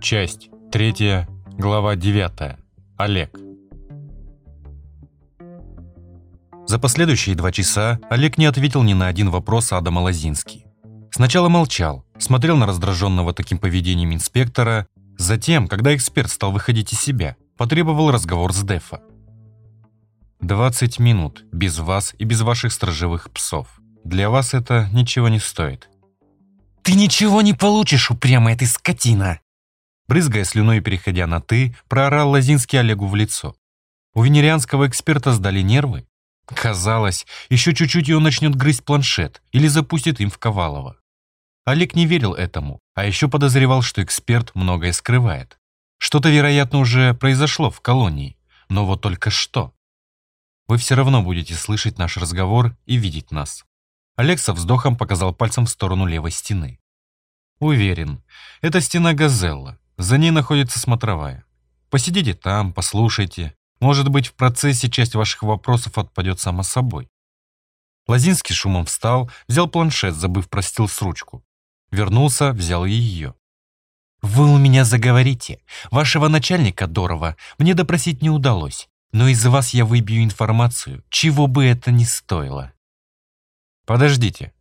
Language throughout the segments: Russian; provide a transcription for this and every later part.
Часть третья, глава девятая. Олег. За последующие два часа Олег не ответил ни на один вопрос Адама Лозинский. Сначала молчал, смотрел на раздраженного таким поведением инспектора, затем, когда эксперт стал выходить из себя, потребовал разговор с Дефа. «20 минут, без вас и без ваших стражевых псов. Для вас это ничего не стоит». «Ты ничего не получишь, упрямая ты скотина!» Брызгая слюной и переходя на «ты», проорал Лозинский Олегу в лицо. У венерианского эксперта сдали нервы. Казалось, еще чуть-чуть и он начнет грызть планшет или запустит им в Ковалова. Олег не верил этому, а еще подозревал, что эксперт многое скрывает. Что-то, вероятно, уже произошло в колонии. Но вот только что. Вы все равно будете слышать наш разговор и видеть нас. Олег со вздохом показал пальцем в сторону левой стены. Уверен, это стена Газелла. За ней находится смотровая. Посидите там, послушайте. Может быть, в процессе часть ваших вопросов отпадет само собой. Лозинский шумом встал, взял планшет, забыв про стил с ручку. Вернулся, взял ее. «Вы у меня заговорите. Вашего начальника Дорова мне допросить не удалось, но из вас я выбью информацию, чего бы это ни стоило». «Подождите».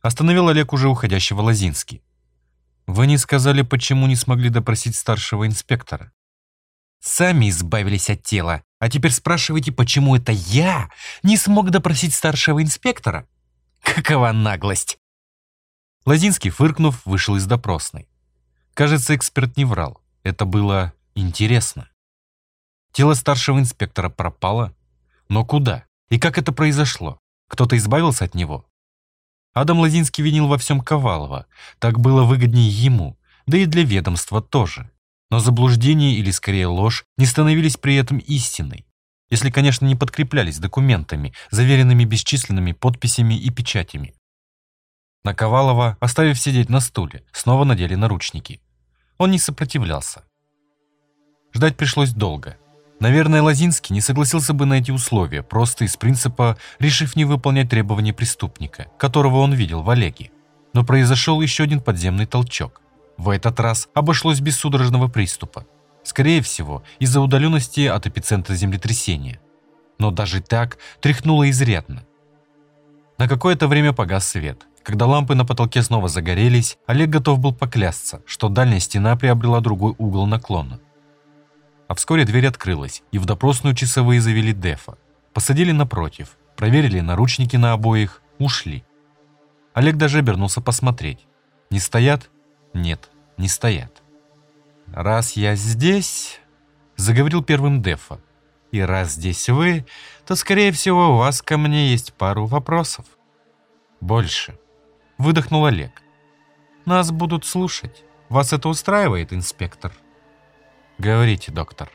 Остановил Олег уже уходящего Лозинский. «Вы не сказали, почему не смогли допросить старшего инспектора?» «Сами избавились от тела, а теперь спрашиваете, почему это я не смог допросить старшего инспектора? Какова наглость!» Лозинский, фыркнув, вышел из допросной. Кажется, эксперт не врал. Это было интересно. Тело старшего инспектора пропало. Но куда? И как это произошло? Кто-то избавился от него? Адам Лозинский винил во всем Ковалова. Так было выгоднее ему, да и для ведомства тоже. Но заблуждение или скорее ложь не становились при этом истиной. Если, конечно, не подкреплялись документами, заверенными бесчисленными подписями и печатями. На Ковалова, оставив сидеть на стуле, снова надели наручники. Он не сопротивлялся. Ждать пришлось долго. Наверное, Лозинский не согласился бы на эти условия, просто из принципа, решив не выполнять требования преступника, которого он видел в Олеге. Но произошел еще один подземный толчок. В этот раз обошлось без судорожного приступа. Скорее всего, из-за удаленности от эпицентра землетрясения. Но даже так тряхнуло изрядно. На какое-то время погас свет – когда лампы на потолке снова загорелись, Олег готов был поклясться, что дальняя стена приобрела другой угол наклона. А вскоре дверь открылась, и в допросную часовые завели Дефа. Посадили напротив, проверили наручники на обоих, ушли. Олег даже обернулся посмотреть. Не стоят? Нет, не стоят. «Раз я здесь...» — заговорил первым Дефа. «И раз здесь вы, то, скорее всего, у вас ко мне есть пару вопросов. Больше выдохнул Олег. Нас будут слушать. Вас это устраивает, инспектор? Говорите, доктор.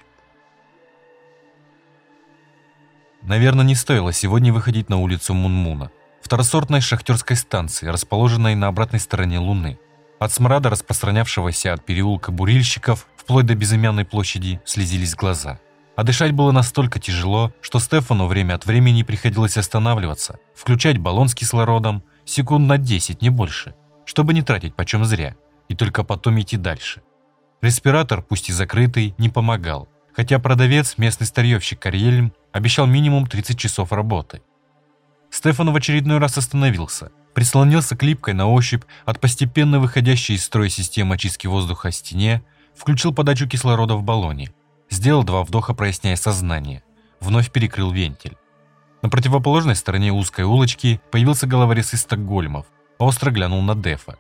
Наверное, не стоило сегодня выходить на улицу Мунмуна, второсортной шахтерской станции, расположенной на обратной стороне Луны. От смрада, распространявшегося от переулка бурильщиков, вплоть до безымянной площади, слезились глаза. А дышать было настолько тяжело, что Стефану время от времени приходилось останавливаться, включать баллон с кислородом, секунд на 10, не больше, чтобы не тратить почем зря, и только потом идти дальше. Респиратор, пусть и закрытый, не помогал, хотя продавец, местный старьевщик Карьельм, обещал минимум 30 часов работы. Стефан в очередной раз остановился, прислонился к липкой на ощупь от постепенно выходящей из строя системы очистки воздуха стене, включил подачу кислорода в баллоне, сделал два вдоха, проясняя сознание, вновь перекрыл вентиль. На противоположной стороне узкой улочки появился головорез из Стокгольмов, остро глянул на Дефа.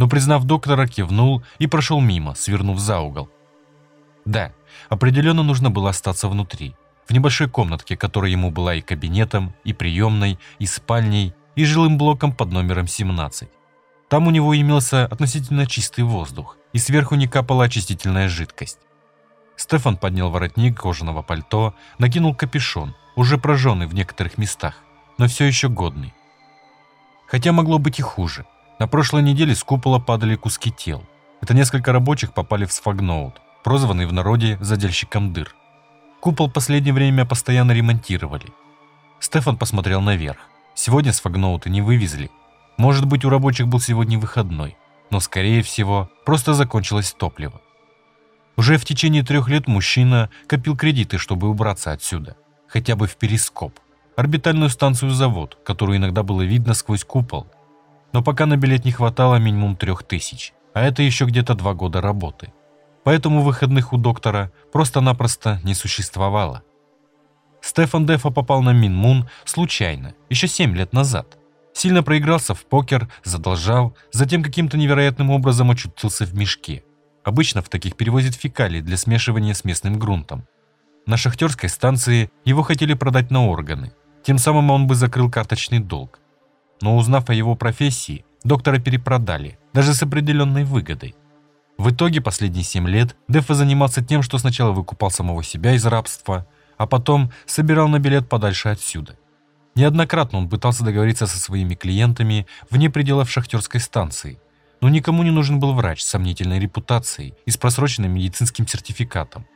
Но, признав доктора, кивнул и прошел мимо, свернув за угол. Да, определенно нужно было остаться внутри, в небольшой комнатке, которая ему была и кабинетом, и приемной, и спальней, и жилым блоком под номером 17. Там у него имелся относительно чистый воздух, и сверху не капала очистительная жидкость. Стефан поднял воротник кожаного пальто, накинул капюшон уже прожженный в некоторых местах, но все еще годный. Хотя могло быть и хуже. На прошлой неделе с купола падали куски тел. Это несколько рабочих попали в сфагноут, прозванный в народе задельщиком дыр. Купол последнее время постоянно ремонтировали. Стефан посмотрел наверх. Сегодня сфагноуты не вывезли. Может быть, у рабочих был сегодня выходной, но, скорее всего, просто закончилось топливо. Уже в течение трех лет мужчина копил кредиты, чтобы убраться отсюда, хотя бы в перископ, орбитальную станцию-завод, которую иногда было видно сквозь купол. Но пока на билет не хватало минимум трех тысяч, а это еще где-то два года работы. Поэтому выходных у доктора просто-напросто не существовало. Стефан Дефа попал на Минмун случайно, еще семь лет назад. Сильно проигрался в покер, задолжал, затем каким-то невероятным образом очутился в мешке – Обычно в таких перевозят фекалии для смешивания с местным грунтом. На шахтерской станции его хотели продать на органы. Тем самым он бы закрыл карточный долг. Но узнав о его профессии, доктора перепродали, даже с определенной выгодой. В итоге последние 7 лет Дефа занимался тем, что сначала выкупал самого себя из рабства, а потом собирал на билет подальше отсюда. Неоднократно он пытался договориться со своими клиентами вне пределов шахтерской станции – но никому не нужен был врач с сомнительной репутацией и с просроченным медицинским сертификатом.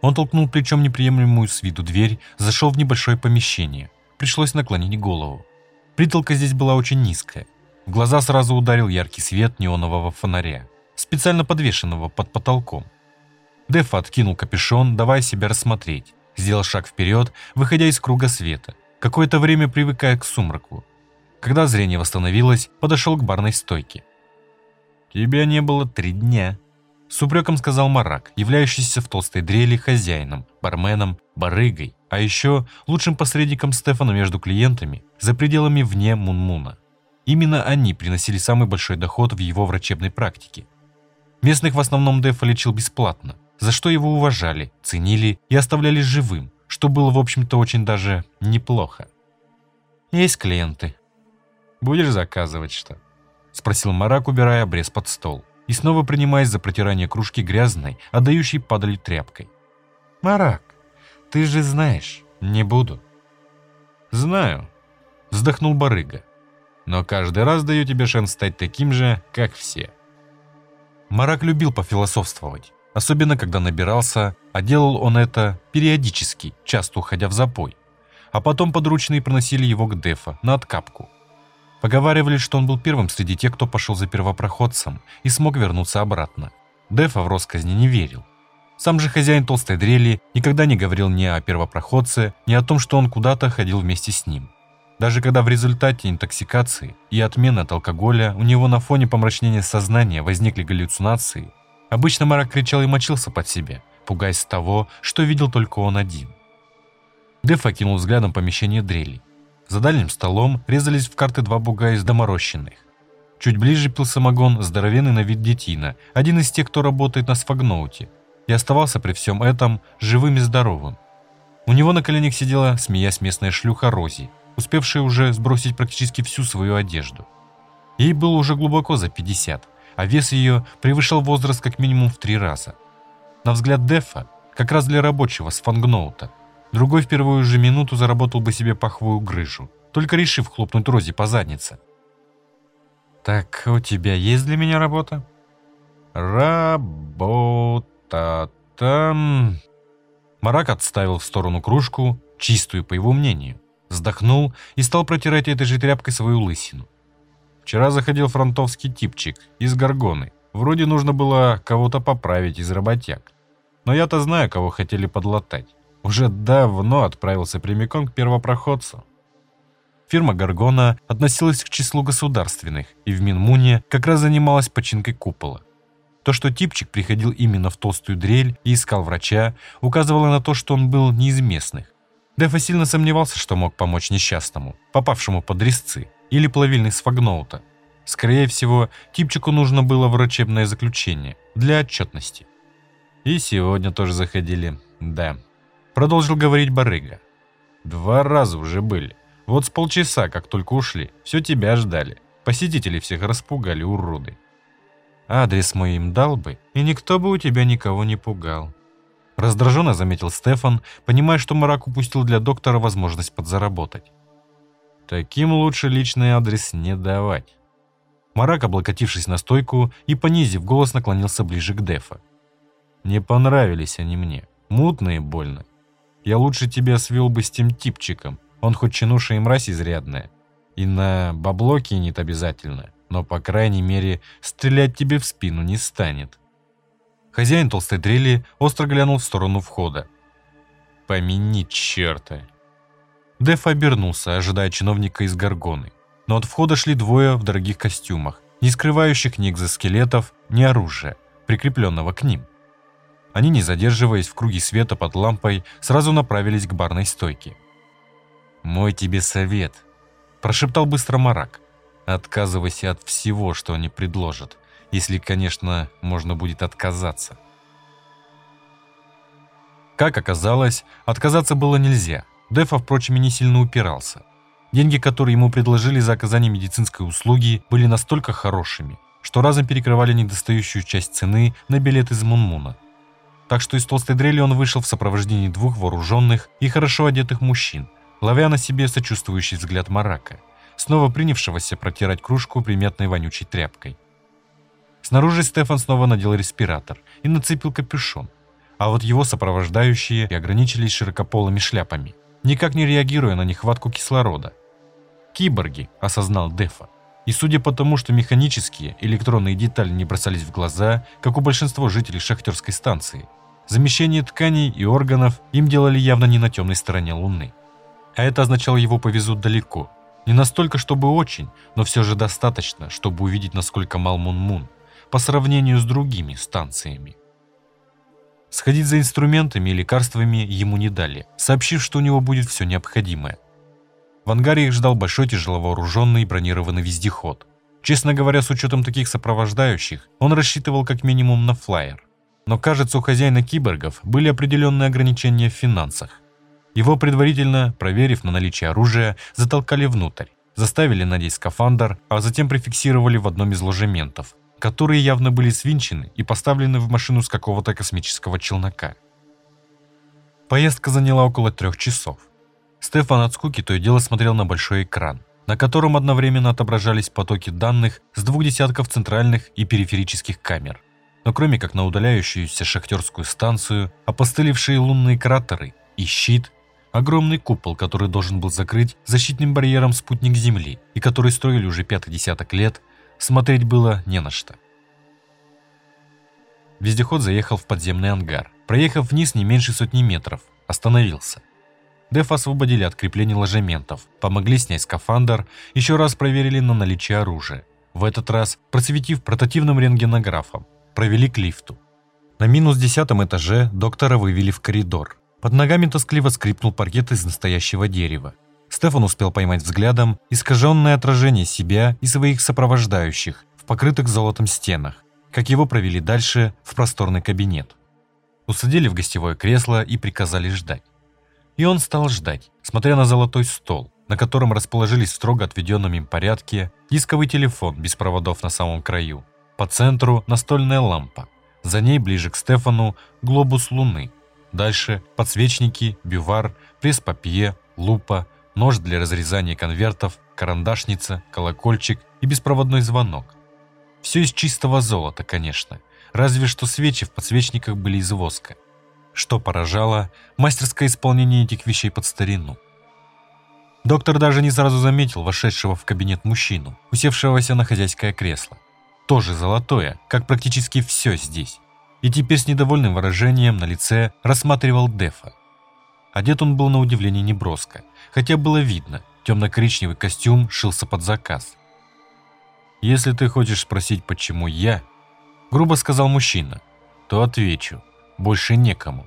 Он толкнул плечом неприемлемую с виду дверь, зашел в небольшое помещение. Пришлось наклонить голову. Притолка здесь была очень низкая. В глаза сразу ударил яркий свет неонового фонаря, специально подвешенного под потолком. Дефа откинул капюшон, давая себя рассмотреть. Сделал шаг вперед, выходя из круга света. Какое-то время привыкая к сумраку. Когда зрение восстановилось, подошел к барной стойке. «Тебя не было три дня», — с упреком сказал Марак, являющийся в толстой дрели хозяином, барменом, барыгой, а еще лучшим посредником Стефана между клиентами за пределами вне Мунмуна. Именно они приносили самый большой доход в его врачебной практике. Местных в основном Дефа лечил бесплатно, за что его уважали, ценили и оставляли живым, что было, в общем-то, очень даже неплохо. «Есть клиенты. Будешь заказывать что?» — спросил Марак, убирая обрез под стол и снова принимаясь за протирание кружки грязной, отдающей падалью тряпкой. «Марак, ты же знаешь, не буду». «Знаю», — вздохнул барыга. «Но каждый раз даю тебе шанс стать таким же, как все». Марак любил пофилософствовать, особенно когда набирался, а делал он это периодически, часто уходя в запой. А потом подручные проносили его к Дефа на откапку. Поговаривали, что он был первым среди тех, кто пошел за первопроходцем и смог вернуться обратно. Дефа в росказни не верил. Сам же хозяин толстой дрели никогда не говорил ни о первопроходце, ни о том, что он куда-то ходил вместе с ним. Даже когда в результате интоксикации и отмены от алкоголя у него на фоне помрачнения сознания возникли галлюцинации, обычно Марак кричал и мочился под себя, пугаясь того, что видел только он один. Деф окинул взглядом помещение дрели. За дальним столом резались в карты два бугая из доморощенных. Чуть ближе пил самогон здоровенный на вид детина, один из тех, кто работает на сфагноуте, и оставался при всем этом живым и здоровым. У него на коленях сидела, смеясь, местная шлюха Рози, успевшая уже сбросить практически всю свою одежду. Ей было уже глубоко за 50, а вес ее превышал возраст как минимум в три раза. На взгляд Дефа, как раз для рабочего с фангноута, Другой в первую же минуту заработал бы себе паховую грыжу, только решив хлопнуть Рози по заднице. «Так, у тебя есть для меня работа?» «Работа там...» Марак отставил в сторону кружку, чистую, по его мнению, вздохнул и стал протирать этой же тряпкой свою лысину. Вчера заходил фронтовский типчик из Горгоны. Вроде нужно было кого-то поправить из работяг. Но я-то знаю, кого хотели подлатать уже давно отправился прямиком к первопроходцу. Фирма «Гаргона» относилась к числу государственных и в Минмуне как раз занималась починкой купола. То, что типчик приходил именно в толстую дрель и искал врача, указывало на то, что он был не из местных. Дефа сильно сомневался, что мог помочь несчастному, попавшему под резцы или плавильный сфагноута. Скорее всего, типчику нужно было врачебное заключение для отчетности. И сегодня тоже заходили, да. Продолжил говорить барыга. Два раза уже были. Вот с полчаса, как только ушли, все тебя ждали. Посетители всех распугали, уроды. Адрес мой им дал бы, и никто бы у тебя никого не пугал. Раздраженно заметил Стефан, понимая, что Марак упустил для доктора возможность подзаработать. Таким лучше личный адрес не давать. Марак, облокотившись на стойку и понизив голос, наклонился ближе к Дефа. Не понравились они мне. Мутные больно. Я лучше тебя свел бы с тем типчиком. Он хоть чинуша и мразь изрядная. И на бабло кинет обязательно, но, по крайней мере, стрелять тебе в спину не станет. Хозяин толстой дрели остро глянул в сторону входа. «Помяни черта!» Деф обернулся, ожидая чиновника из Гаргоны. Но от входа шли двое в дорогих костюмах, не скрывающих ни экзоскелетов, ни оружия, прикрепленного к ним. Они, не задерживаясь в круге света под лампой, сразу направились к барной стойке. «Мой тебе совет», – прошептал быстро Марак. «Отказывайся от всего, что они предложат, если, конечно, можно будет отказаться». Как оказалось, отказаться было нельзя. Дефа, впрочем, и не сильно упирался. Деньги, которые ему предложили за оказание медицинской услуги, были настолько хорошими, что разом перекрывали недостающую часть цены на билет из Мунмуна. Так что из толстой дрели он вышел в сопровождении двух вооруженных и хорошо одетых мужчин, ловя на себе сочувствующий взгляд Марака, снова принявшегося протирать кружку приметной вонючей тряпкой. Снаружи Стефан снова надел респиратор и нацепил капюшон, а вот его сопровождающие ограничились широкополыми шляпами, никак не реагируя на нехватку кислорода. «Киборги», — осознал Дефа. И судя по тому, что механические электронные детали не бросались в глаза, как у большинства жителей шахтерской станции, замещение тканей и органов им делали явно не на темной стороне Луны. А это означало, его повезут далеко. Не настолько, чтобы очень, но все же достаточно, чтобы увидеть, насколько мал Мун-Мун по сравнению с другими станциями. Сходить за инструментами и лекарствами ему не дали, сообщив, что у него будет все необходимое. В ангаре их ждал большой тяжеловооруженный бронированный вездеход. Честно говоря, с учетом таких сопровождающих, он рассчитывал как минимум на флайер. Но кажется, у хозяина киборгов были определенные ограничения в финансах. Его предварительно, проверив на наличие оружия, затолкали внутрь, заставили надеть скафандр, а затем прификсировали в одном из ложементов, которые явно были свинчены и поставлены в машину с какого-то космического челнока. Поездка заняла около трех часов. Стефан от скуки то и дело смотрел на большой экран, на котором одновременно отображались потоки данных с двух десятков центральных и периферических камер. Но кроме как на удаляющуюся шахтерскую станцию, опостылевшие лунные кратеры и щит, огромный купол, который должен был закрыть защитным барьером спутник Земли и который строили уже пятый десяток лет, смотреть было не на что. Вездеход заехал в подземный ангар. Проехав вниз не меньше сотни метров, остановился – Деф освободили от креплений ложементов, помогли снять скафандр, еще раз проверили на наличие оружия. В этот раз, просветив портативным рентгенографом, провели к лифту. На минус десятом этаже доктора вывели в коридор. Под ногами тоскливо скрипнул паркет из настоящего дерева. Стефан успел поймать взглядом искаженное отражение себя и своих сопровождающих в покрытых золотом стенах, как его провели дальше в просторный кабинет. Усадили в гостевое кресло и приказали ждать. И он стал ждать, смотря на золотой стол, на котором расположились в строго отведенном им порядке дисковый телефон без проводов на самом краю. По центру настольная лампа. За ней, ближе к Стефану, глобус луны. Дальше подсвечники, бювар, пресс-папье, лупа, нож для разрезания конвертов, карандашница, колокольчик и беспроводной звонок. Все из чистого золота, конечно. Разве что свечи в подсвечниках были из воска что поражало мастерское исполнение этих вещей под старину. Доктор даже не сразу заметил вошедшего в кабинет мужчину, усевшегося на хозяйское кресло. Тоже золотое, как практически все здесь. И теперь с недовольным выражением на лице рассматривал Дефа. Одет он был на удивление неброско, хотя было видно, темно-коричневый костюм шился под заказ. «Если ты хочешь спросить, почему я», — грубо сказал мужчина, — то отвечу — больше некому.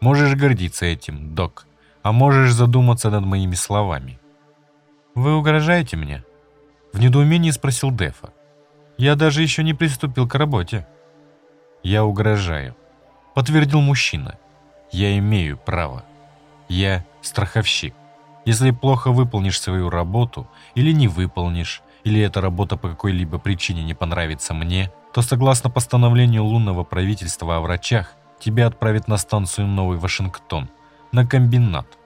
Можешь гордиться этим, док, а можешь задуматься над моими словами. Вы угрожаете мне? В недоумении спросил Дефа. Я даже еще не приступил к работе. Я угрожаю, подтвердил мужчина. Я имею право. Я страховщик. Если плохо выполнишь свою работу или не выполнишь, или эта работа по какой-либо причине не понравится мне, то согласно постановлению лунного правительства о врачах, тебя отправят на станцию Новый Вашингтон, на комбинат.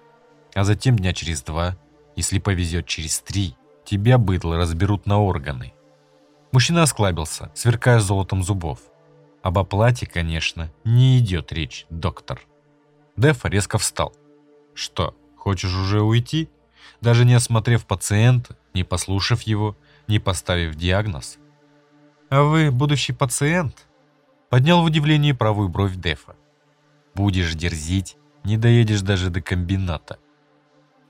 А затем дня через два, если повезет через три, тебя, быдло, разберут на органы. Мужчина осклабился, сверкая золотом зубов. Об оплате, конечно, не идет речь, доктор. Дефа резко встал. Что, хочешь уже уйти? Даже не осмотрев пациента, не послушав его, не поставив диагноз. «А вы будущий пациент?» Поднял в удивлении правую бровь Дефа. «Будешь дерзить, не доедешь даже до комбината.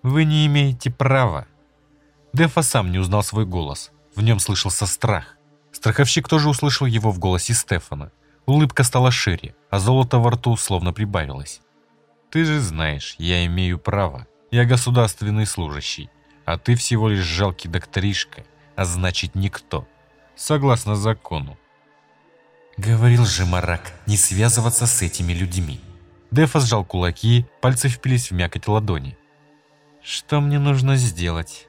Вы не имеете права». Дефа сам не узнал свой голос. В нем слышался страх. Страховщик тоже услышал его в голосе Стефана. Улыбка стала шире, а золото во рту словно прибавилось. «Ты же знаешь, я имею право. Я государственный служащий, а ты всего лишь жалкий докторишка, а значит никто. Согласно закону». Говорил же Марак, не связываться с этими людьми. Дефа сжал кулаки, пальцы впились в мякоть ладони. «Что мне нужно сделать?»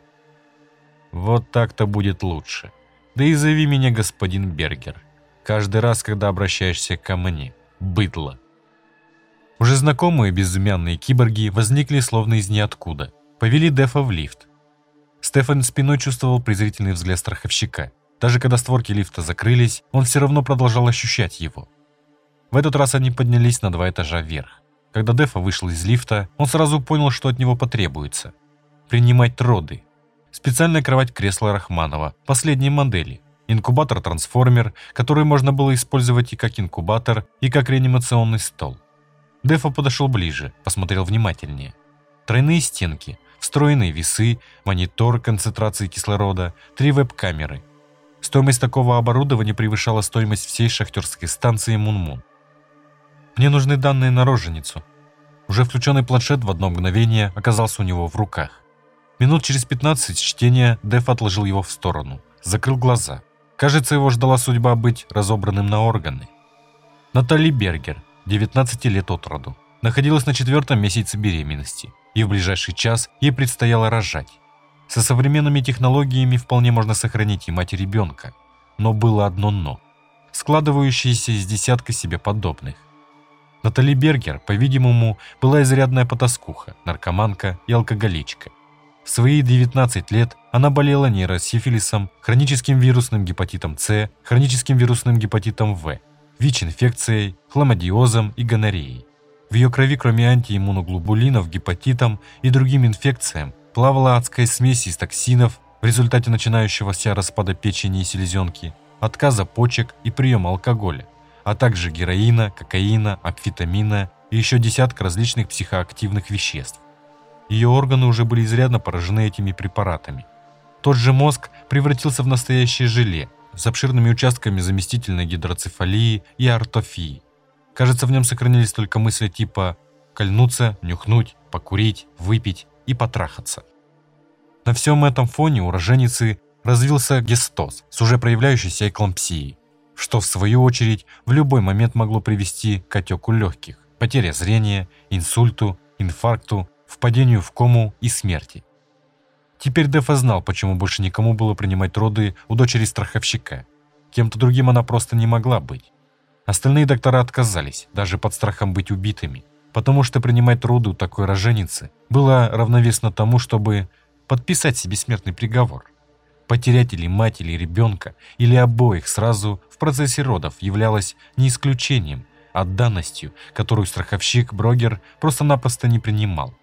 «Вот так-то будет лучше. Да и зови меня господин Бергер. Каждый раз, когда обращаешься ко мне. Быдло». Уже знакомые безымянные киборги возникли словно из ниоткуда. Повели Дефа в лифт. Стефан спиной чувствовал презрительный взгляд страховщика. Даже когда створки лифта закрылись, он все равно продолжал ощущать его. В этот раз они поднялись на два этажа вверх. Когда Дефа вышел из лифта, он сразу понял, что от него потребуется. Принимать роды. Специальная кровать-кресло Рахманова, последней модели. Инкубатор-трансформер, который можно было использовать и как инкубатор, и как реанимационный стол. Дефа подошел ближе, посмотрел внимательнее. Тройные стенки, встроенные весы, монитор концентрации кислорода, три веб-камеры. Стоимость такого оборудования превышала стоимость всей шахтерской станции Мунмун. Мне нужны данные на роженицу. Уже включенный планшет в одно мгновение оказался у него в руках. Минут через 15 чтения Деф отложил его в сторону, закрыл глаза. Кажется, его ждала судьба быть разобранным на органы. Натали Бергер, 19 лет от роду, находилась на четвертом месяце беременности, и в ближайший час ей предстояло рожать. Со современными технологиями вполне можно сохранить и мать и ребенка, но было одно «но», складывающееся из десятка себе подобных. Натали Бергер, по-видимому, была изрядная потаскуха, наркоманка и алкоголичка – в свои 19 лет она болела нейросифилисом, хроническим вирусным гепатитом С, хроническим вирусным гепатитом В, ВИЧ-инфекцией, хламодиозом и гонореей. В ее крови, кроме антииммуноглобулинов, гепатитам и другим инфекциям, плавала адская смесь из токсинов в результате начинающегося распада печени и селезенки, отказа почек и приема алкоголя, а также героина, кокаина, амфетамина и еще десятка различных психоактивных веществ. Ее органы уже были изрядно поражены этими препаратами. Тот же мозг превратился в настоящее желе с обширными участками заместительной гидроцефалии и ортофии. Кажется, в нем сохранились только мысли типа «кольнуться», «нюхнуть», «покурить», «выпить» и «потрахаться». На всем этом фоне у роженицы развился гестоз с уже проявляющейся эклампсией, что в свою очередь в любой момент могло привести к отеку легких, потере зрения, инсульту, инфаркту впадению в кому и смерти. Теперь Дефа знал, почему больше никому было принимать роды у дочери страховщика. Кем-то другим она просто не могла быть. Остальные доктора отказались, даже под страхом быть убитыми, потому что принимать роды у такой роженицы было равновесно тому, чтобы подписать себе смертный приговор. Потерять или мать, или ребенка, или обоих сразу в процессе родов являлось не исключением, а данностью, которую страховщик-брогер просто-напросто не принимал.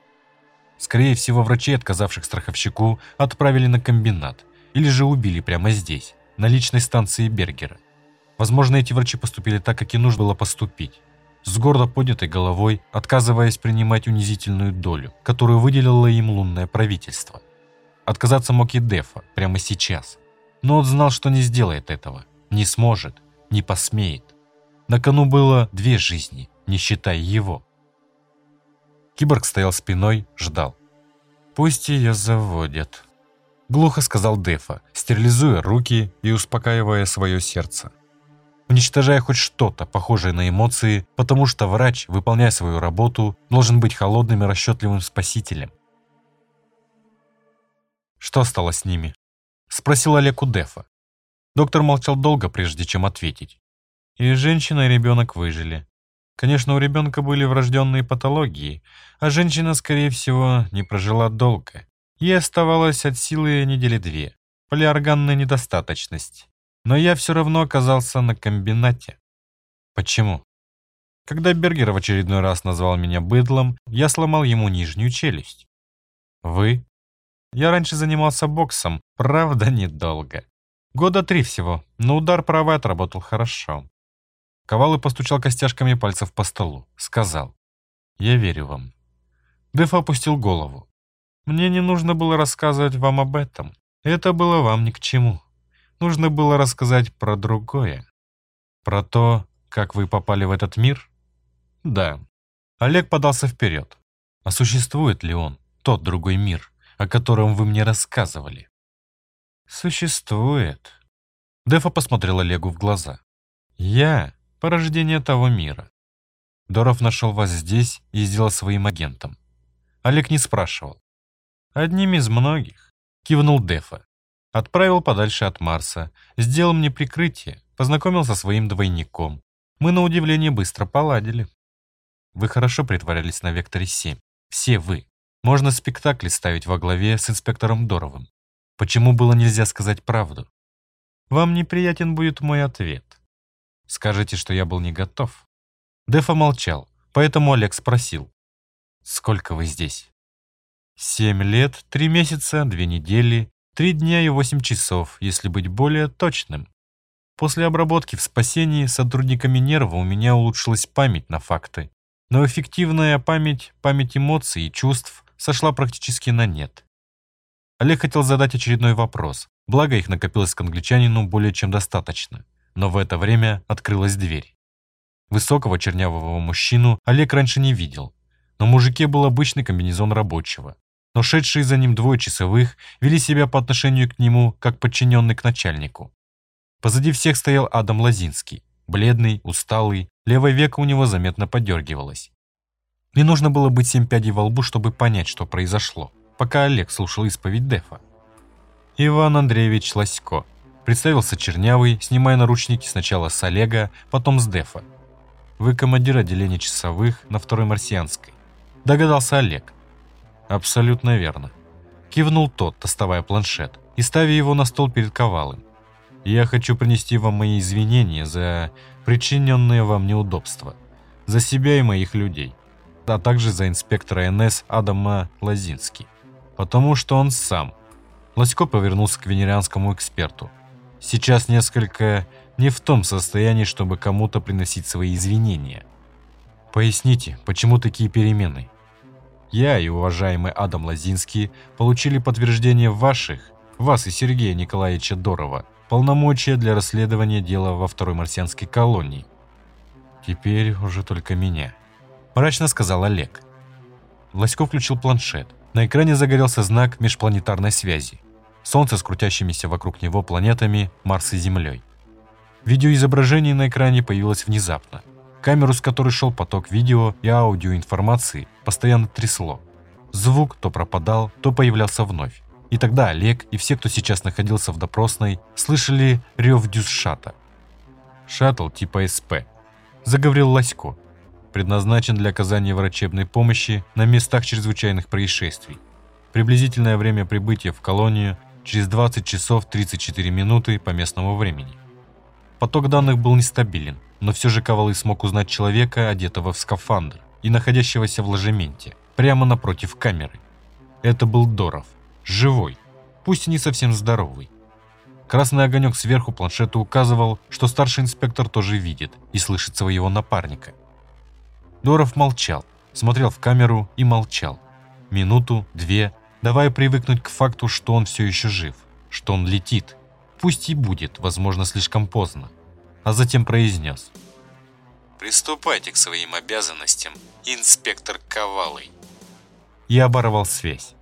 Скорее всего, врачей, отказавших страховщику, отправили на комбинат или же убили прямо здесь, на личной станции Бергера. Возможно, эти врачи поступили так, как и нужно было поступить. С гордо поднятой головой, отказываясь принимать унизительную долю, которую выделило им лунное правительство. Отказаться мог и Дефа прямо сейчас. Но он знал, что не сделает этого, не сможет, не посмеет. На кону было две жизни, не считая его. Киборг стоял спиной, ждал. «Пусть ее заводят», — глухо сказал Дефа, стерилизуя руки и успокаивая свое сердце. Уничтожая хоть что-то, похожее на эмоции, потому что врач, выполняя свою работу, должен быть холодным и расчетливым спасителем. «Что стало с ними?» — спросил Олег у Дефа. Доктор молчал долго, прежде чем ответить. И женщина, и ребенок выжили. Конечно, у ребенка были врожденные патологии, а женщина, скорее всего, не прожила долго. Ей оставалось от силы недели две. Полиорганная недостаточность. Но я все равно оказался на комбинате. Почему? Когда Бергер в очередной раз назвал меня быдлом, я сломал ему нижнюю челюсть. Вы? Я раньше занимался боксом, правда, недолго. Года три всего, но удар правой отработал хорошо. Ковалы постучал костяшками пальцев по столу. Сказал. «Я верю вам». Деф опустил голову. «Мне не нужно было рассказывать вам об этом. Это было вам ни к чему. Нужно было рассказать про другое. Про то, как вы попали в этот мир? Да. Олег подался вперед. А существует ли он, тот другой мир, о котором вы мне рассказывали? Существует. Дефа посмотрел Олегу в глаза. Я — порождение того мира. Доров нашел вас здесь и сделал своим агентом. Олег не спрашивал. Одним из многих. Кивнул Дефа. Отправил подальше от Марса, сделал мне прикрытие, познакомил со своим двойником. Мы, на удивление, быстро поладили. Вы хорошо притворялись на Векторе 7. Все вы. Можно спектакли ставить во главе с инспектором Доровым. Почему было нельзя сказать правду? Вам неприятен будет мой ответ. Скажите, что я был не готов. Дефа молчал, поэтому Олег спросил. Сколько вы здесь? Семь лет, три месяца, две недели, Три дня и восемь часов, если быть более точным. После обработки в спасении сотрудниками нерва у меня улучшилась память на факты. Но эффективная память, память эмоций и чувств сошла практически на нет. Олег хотел задать очередной вопрос, благо их накопилось к англичанину более чем достаточно. Но в это время открылась дверь. Высокого чернявого мужчину Олег раньше не видел. На мужике был обычный комбинезон рабочего но шедшие за ним двое часовых вели себя по отношению к нему, как подчиненный к начальнику. Позади всех стоял Адам Лазинский, бледный, усталый, левое веко у него заметно подергивалось. Не нужно было быть семь пядей во лбу, чтобы понять, что произошло, пока Олег слушал исповедь Дефа. Иван Андреевич Ласько. Представился Чернявый, снимая наручники сначала с Олега, потом с Дефа. «Вы командир отделения часовых на второй марсианской», – догадался Олег. «Абсолютно верно». Кивнул тот, доставая планшет и ставя его на стол перед ковалом. «Я хочу принести вам мои извинения за причиненные вам неудобства, за себя и моих людей, а также за инспектора НС Адама Лазински, потому что он сам». Лосько повернулся к венерианскому эксперту. «Сейчас несколько не в том состоянии, чтобы кому-то приносить свои извинения. Поясните, почему такие перемены?» Я и уважаемый Адам Лазинский получили подтверждение ваших, вас и Сергея Николаевича Дорова, полномочия для расследования дела во второй марсианской колонии. Теперь уже только меня. Мрачно сказал Олег. Лоськов включил планшет. На экране загорелся знак межпланетарной связи. Солнце с крутящимися вокруг него планетами, Марс и Землей. Видеоизображение на экране появилось внезапно. Камеру, с которой шел поток видео и аудиоинформации, постоянно трясло. Звук то пропадал, то появлялся вновь. И тогда Олег и все, кто сейчас находился в допросной, слышали рев дюсшата. «Шаттл типа СП», – заговорил Ласько. «Предназначен для оказания врачебной помощи на местах чрезвычайных происшествий. Приблизительное время прибытия в колонию через 20 часов 34 минуты по местному времени. Поток данных был нестабилен, но все же Ковалы смог узнать человека, одетого в скафандр и находящегося в ложементе, прямо напротив камеры. Это был Доров, живой, пусть и не совсем здоровый. Красный огонек сверху планшета указывал, что старший инспектор тоже видит и слышит своего напарника. Доров молчал, смотрел в камеру и молчал. Минуту, две, давая привыкнуть к факту, что он все еще жив, что он летит, Пусть и будет, возможно, слишком поздно. А затем произнес. «Приступайте к своим обязанностям, инспектор Ковалый». Я оборвал связь.